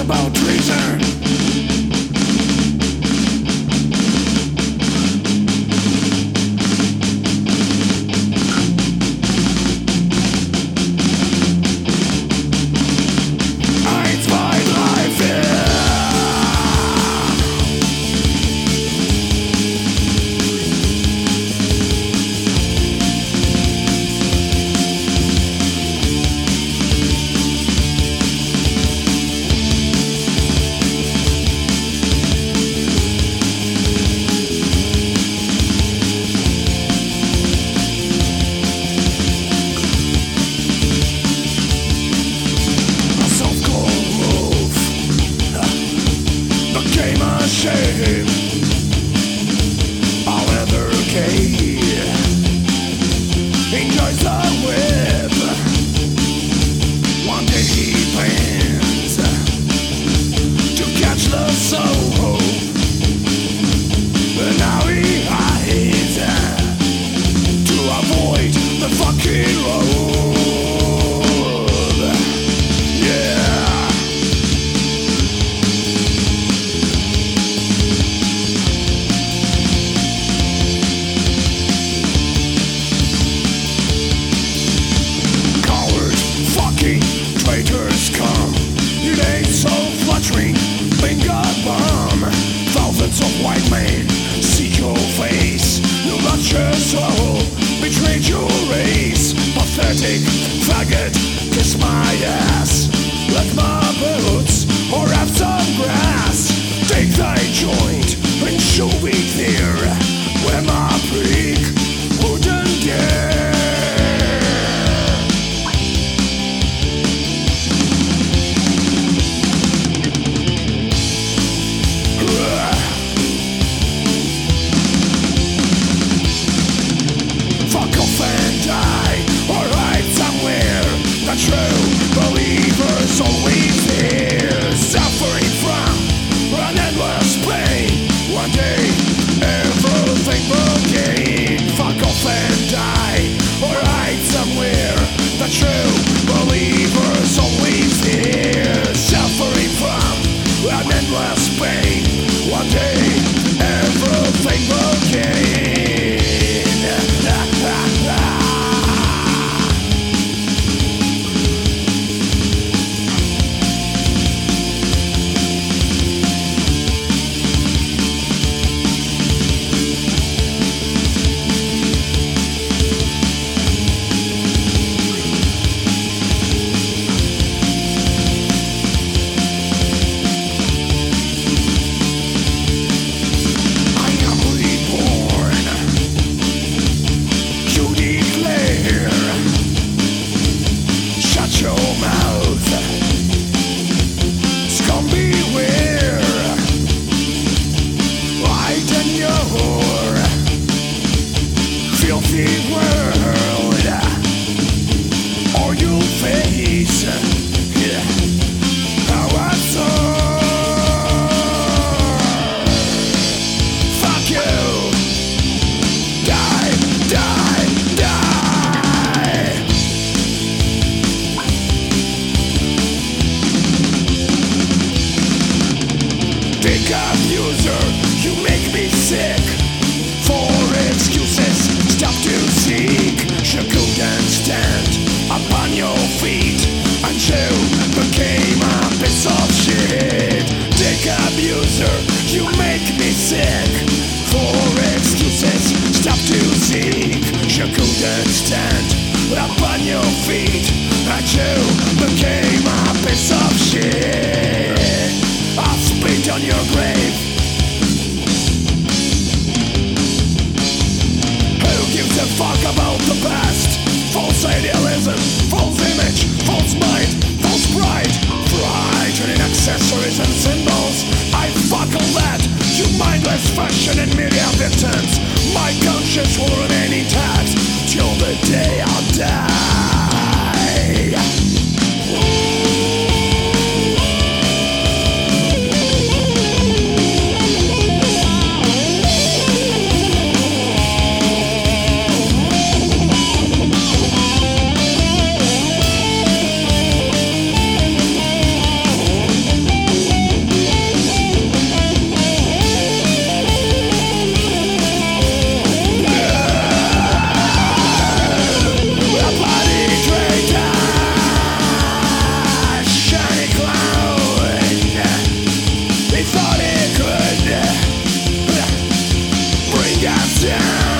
about treason. Let my down